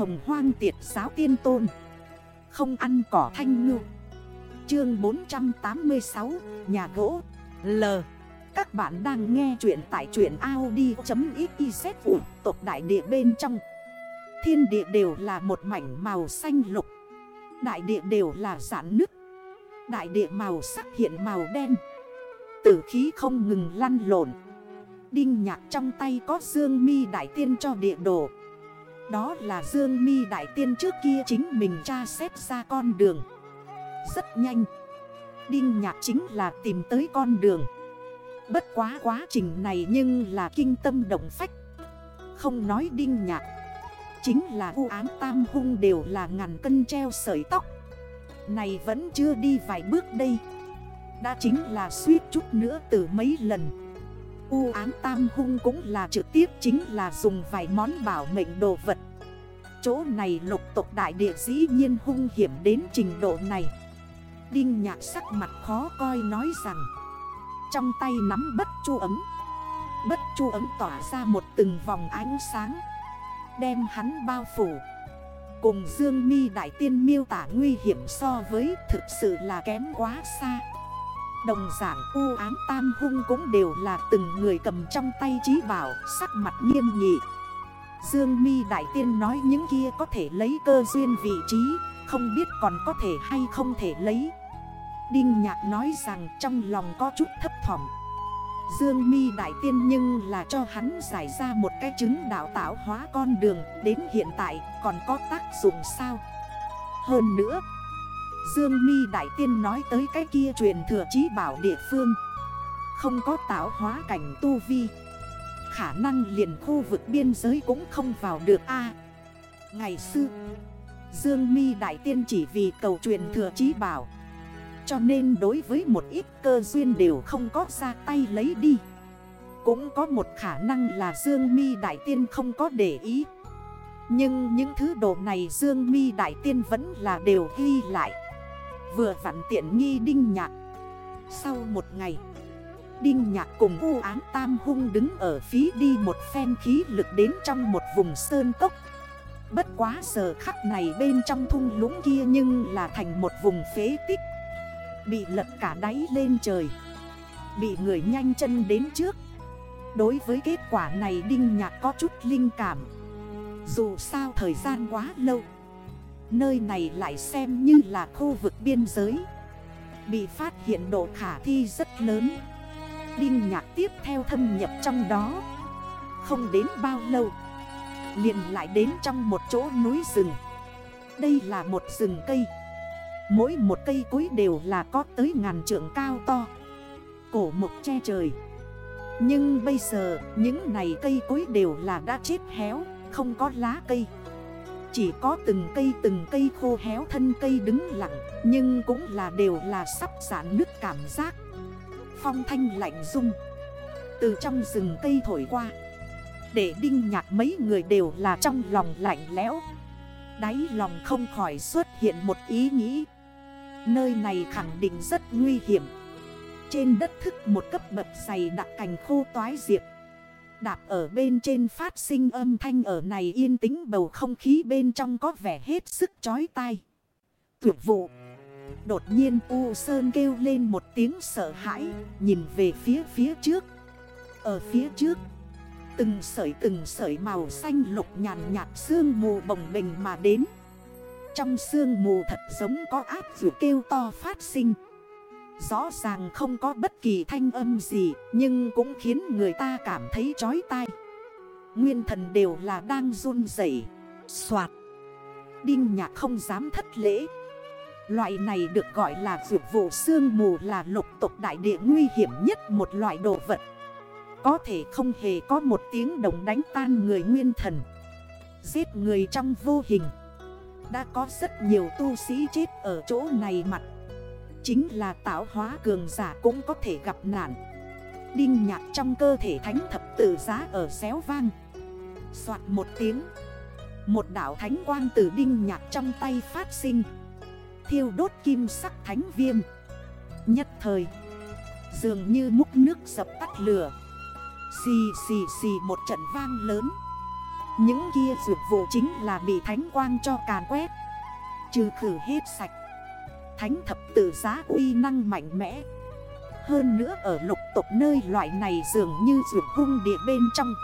hồng hoang tiệt giáo tiên tôn. Không ăn cỏ thanh ngư. Chương 486 Nhà gỗ. L. Các bạn đang nghe chuyện tại truyện Audi.xyz tộc đại địa bên trong. Thiên địa đều là một mảnh màu xanh lục. Đại địa đều là giãn nước Đại địa màu sắc hiện màu đen. Tử khí không ngừng lăn lộn. Đinh nhạc trong tay có dương mi đại tiên cho địa đồ. Đó là dương mi đại tiên trước kia chính mình tra xét ra con đường. Rất nhanh. Đinh nhạc chính là tìm tới con đường. Bất quá quá trình này nhưng là kinh tâm động phách. Không nói đinh nhạc. Chính là vụ án tam hung đều là ngàn cân treo sợi tóc. Này vẫn chưa đi vài bước đây. Đã chính là suýt chút nữa từ mấy lần. U án tam hung cũng là trực tiếp, chính là dùng vài món bảo mệnh đồ vật. Chỗ này lục tộc đại địa dĩ nhiên hung hiểm đến trình độ này. Đinh nhạc sắc mặt khó coi nói rằng, Trong tay nắm bất chu ấm. Bất chu ấm tỏa ra một từng vòng ánh sáng, Đem hắn bao phủ. Cùng Dương mi Đại Tiên miêu tả nguy hiểm so với thực sự là kém quá xa. Đồng giảng u ám tam hung cũng đều là từng người cầm trong tay trí bảo, sắc mặt nghiêm nghị. Dương mi Đại Tiên nói những kia có thể lấy cơ duyên vị trí, Không biết còn có thể hay không thể lấy. Đinh Nhạc nói rằng trong lòng có chút thấp thỏm. Dương mi Đại Tiên nhưng là cho hắn giải ra một cái chứng đạo tạo hóa con đường, Đến hiện tại còn có tác dụng sao? Hơn nữa Dương mi Đại Tiên nói tới cái kia truyền thừa chí bảo địa phương. Không có tạo hóa cảnh tu vi. Khả năng liền khu vực biên giới cũng không vào được a. Ngày xưa, Dương mi Đại Tiên chỉ vì cầu truyền thừa chí bảo. Cho nên đối với một ít cơ duyên đều không có ra tay lấy đi. Cũng có một khả năng là Dương mi Đại Tiên không có để ý. Nhưng những thứ đồ này Dương mi Đại Tiên vẫn là đều ghi lại. Vừa vặn tiện nghi Đinh Nhạc. Sau một ngày, Đinh Nhạc cùng u án tam hung đứng ở phí đi một phen khí lực đến trong một vùng sơn cốc. Bất quá giờ khắc này bên trong thung lũng kia nhưng là thành một vùng phế tích. Bị lật cả đáy lên trời. Bị người nhanh chân đến trước. Đối với kết quả này Đinh Nhạc có chút linh cảm. Dù sao thời gian quá lâu Nơi này lại xem như là khu vực biên giới. Bị phát hiện độ khả thi rất lớn. Đinh nhạc tiếp theo thâm nhập trong đó. Không đến bao lâu, liền lại đến trong một chỗ núi rừng. Đây là một rừng cây. Mỗi một cây cối đều là có tới ngàn trượng cao to. Cổ mộc che trời. Nhưng bây giờ, những này cây cối đều là đã chết héo, Không có lá cây chỉ có từng cây từng cây khô héo thân cây đứng lặng, Nhưng cũng là đều là sắp giãn nước cảm giác. Phong thanh lạnh rung. Từ trong rừng cây thổi qua. Để đinh nhạc mấy người đều là trong lòng lạnh lẽo. Đáy lòng không khỏi xuất hiện một ý nghĩ. Nơi này khẳng định rất nguy hiểm. Trên đất thức một cấp bậc dày đặc cành khô toái diệp. Đạp ở bên trên phát sinh âm thanh ở này yên tĩnh bầu không khí bên trong có vẻ hết sức chói tai. Tuyệt vụ. Đột nhiên U Sơn kêu lên một tiếng sợ hãi, nhìn về phía phía trước. Ở phía trước, từng sợi từng sợi màu xanh lục nhàn nhạt sương mù bồng bình mà đến. Trong sương mù thật giống có áp dù kêu to phát sinh. Rõ ràng không có bất kỳ thanh âm gì, Nhưng cũng khiến người ta cảm thấy chói tai. Nguyên thần đều là đang run rẩy Xoạt Đinh nhạc không dám thất lễ. Loại này được gọi là dược vụ sương mù là lục tục đại địa nguy hiểm nhất một loại đồ vật. Có thể không hề có một tiếng đồng đánh tan người nguyên thần. Giết người trong vô hình. Đã có rất nhiều tu sĩ chết ở chỗ này mặt Chính là tạo hóa cường giả cũng có thể gặp nạn. Đinh nhạc trong cơ thể thánh thập tử giá ở xéo vang. Xoạt một tiếng. Một đảo thánh quang từ đinh nhạc trong tay phát sinh. Thiêu đốt kim sắc thánh viêm. Nhất thời, Dường như múc nước dập tắt lửa. Xì xì xì một trận vang lớn. Những kia dược vụ chính là bị thánh quang cho càn quét. Trừ khử hết sạch Thánh thập tử giá uy năng mạnh mẽ. Hơn nữa ở lục tộc nơi loại này dường như dược hung địa bên trong.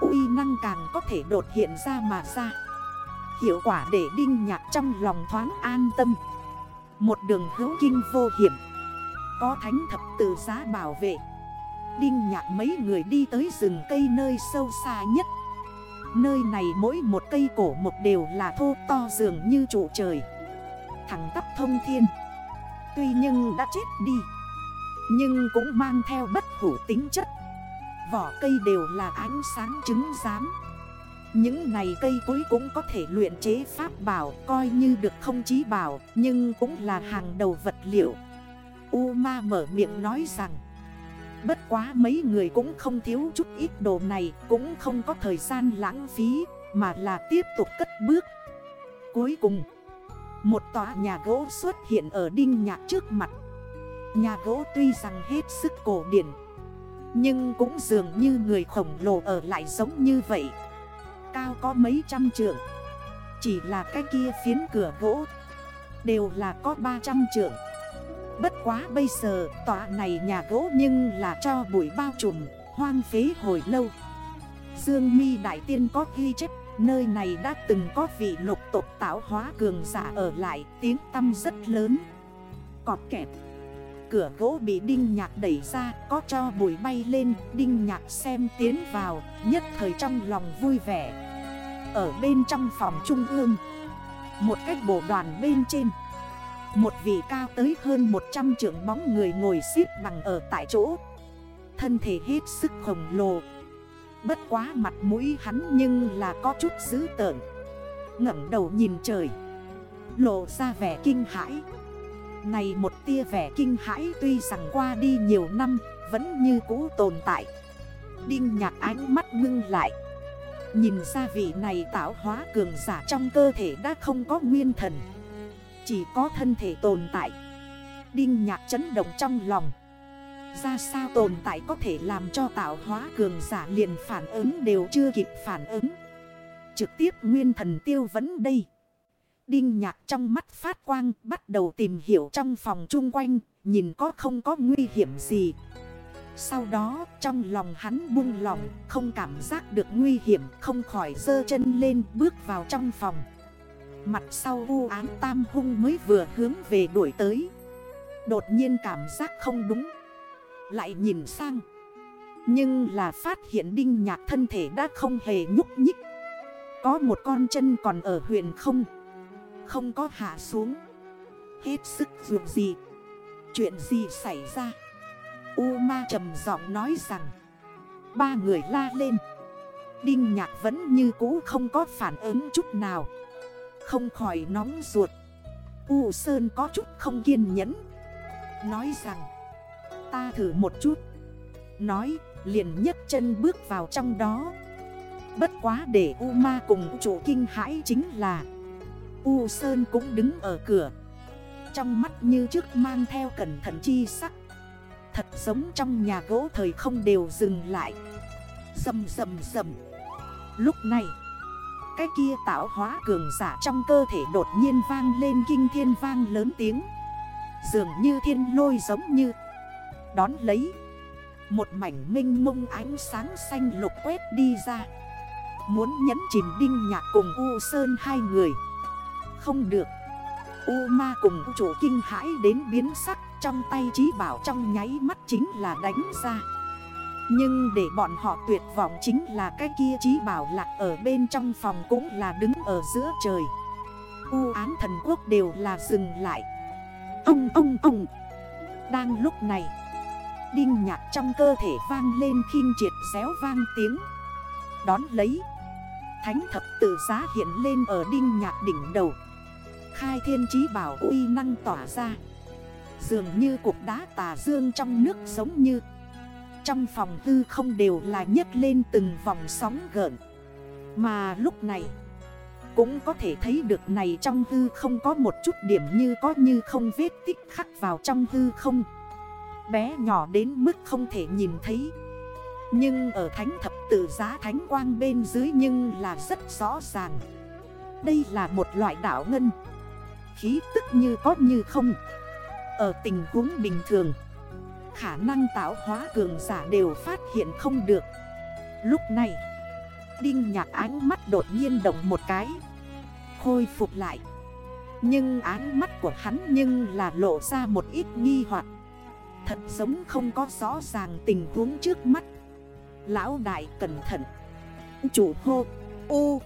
Uy năng càng có thể đột hiện ra mà ra. Hiệu quả để đinh nhạc trong lòng thoáng an tâm. Một đường hữu kinh vô hiểm. Có thánh thập tử giá bảo vệ. Đinh nhạc mấy người đi tới rừng cây nơi sâu xa nhất. Nơi này mỗi một cây cổ một đều là thô to dường như trụ trời. Thẳng tắp thông thiên. Tuy nhưng đã chết đi, Nhưng cũng mang theo bất hủ tính chất. Vỏ cây đều là ánh sáng trứng giám. Những này cây cuối cũng có thể luyện chế pháp bảo Coi như được không chí bảo, Nhưng cũng là hàng đầu vật liệu. U ma mở miệng nói rằng, Bất quá mấy người cũng không thiếu chút ít đồ này, Cũng không có thời gian lãng phí, Mà là tiếp tục cất bước. Cuối cùng một tòa nhà gỗ xuất hiện ở đinh nhạc trước mặt. Nhà gỗ tuy rằng hết sức cổ điển, Nhưng cũng dường như người khổng lồ ở lại giống như vậy. Cao có mấy trăm trượng, Chỉ là cái kia phiến cửa gỗ Đều là có 300 trượng. Bất quá bây giờ tòa này nhà gỗ nhưng là cho bụi bao trùm, hoang phế hồi lâu. Dương mi Đại Tiên có ghi chép Nơi này đã từng có vị lục tộc tạo hóa cường giả ở lại, Tiếng tâm rất lớn. Cọp kẹp. Cửa gỗ bị đinh nhạc đẩy ra, Có cho bụi bay lên, Đinh nhạc xem tiến vào, Nhất thời trong lòng vui vẻ. Ở bên trong phòng trung ương, Một cách bộ đoàn bên trên, một vị cao tới hơn 100 trưởng bóng người ngồi xếp bằng ở tại chỗ. Thân thể hết sức khổng lồ Bất quá mặt mũi hắn nhưng là có chút dữ tợn. Ngẩm đầu nhìn trời. Lộ ra vẻ kinh hãi. Này một tia vẻ kinh hãi tuy rằng qua đi nhiều năm, Vẫn như cũ tồn tại. Đinh nhạc ánh mắt ngưng lại. Nhìn ra vị này tạo hóa cường giả trong cơ thể đã không có nguyên thần. Chỉ có thân thể tồn tại. Đinh nhạc chấn động trong lòng. Ra sao tồn tại có thể làm cho tạo hóa cường giả liền phản ứng đều chưa kịp phản ứng. Trực tiếp nguyên thần tiêu vấn đây. Đinh nhạc trong mắt phát quang bắt đầu tìm hiểu trong phòng chung quanh, Nhìn có không có nguy hiểm gì. Sau đó, trong lòng hắn buông lòng, Không cảm giác được nguy hiểm, Không khỏi dơ chân lên bước vào trong phòng. Mặt sau u án tam hung mới vừa hướng về đuổi tới. Đột nhiên cảm giác không đúng. Lại nhìn sang. Nhưng là phát hiện đinh nhạc thân thể đã không hề nhúc nhích. Có một con chân còn ở huyền không? Không có hạ xuống. Hết sức dù gì. Chuyện gì xảy ra? U ma trầm giọng nói rằng, Ba người la lên. Đinh nhạc vẫn như cũ không có phản ứng chút nào. Không khỏi nóng ruột. U Sơn có chút không kiên nhẫn. Nói rằng Ta thử một chút. Nói, liền nhấc chân bước vào trong đó. Bất quá để U Ma cùng chủ kinh hãi chính là, U Sơn cũng đứng ở cửa. Trong mắt như trước mang theo cẩn thận chi sắc. Thật giống trong nhà gỗ thời không đều dừng lại. Dầm dầm dầm Lúc này, cái kia tạo hóa cường giả trong cơ thể đột nhiên vang lên kinh thiên vang lớn tiếng. Dường như thiên lôi giống như Đón lấy. Một mảnh minh mông ánh sáng xanh lục quét đi ra. Muốn nhấn chìm đinh nhạc cùng U Sơn hai người. Không được. U ma cùng chủ kinh hãi đến biến sắc, Trong tay trí bảo trong nháy mắt chính là đánh ra. Nhưng để bọn họ tuyệt vọng chính là cái kia trí bảo lạc ở bên trong phòng cũng là đứng ở giữa trời. U án thần quốc đều là dừng lại. Ông ông ông. Đang lúc này Đinh nhạc trong cơ thể vang lên khinh triệt xéo vang tiếng. Đón lấy, Thánh thập tự giá hiện lên ở đinh nhạc đỉnh đầu. Khai thiên trí bảo uy năng tỏa ra. Dường như cục đá tà dương trong nước giống như. Trong phòng hư không đều là nhấc lên từng vòng sóng gợn. Mà lúc này, Cũng có thể thấy được này trong hư không có một chút điểm như có như không vết tích khắc vào trong hư không. Bé nhỏ đến mức không thể nhìn thấy. Nhưng ở thánh thập tự giá thánh quang bên dưới nhưng là rất rõ ràng. Đây là một loại đảo ngân. Khí tức như có như không. Ở tình huống bình thường, Khả năng tạo hóa cường giả đều phát hiện không được. Lúc này, Đinh nhạc ánh mắt đột nhiên động một cái, Khôi phục lại. Nhưng ánh mắt của hắn nhưng là lộ ra một ít nghi hoặc. Thật giống không có rõ ràng tình huống trước mắt. Lão đại cẩn thận. Chủ hô, U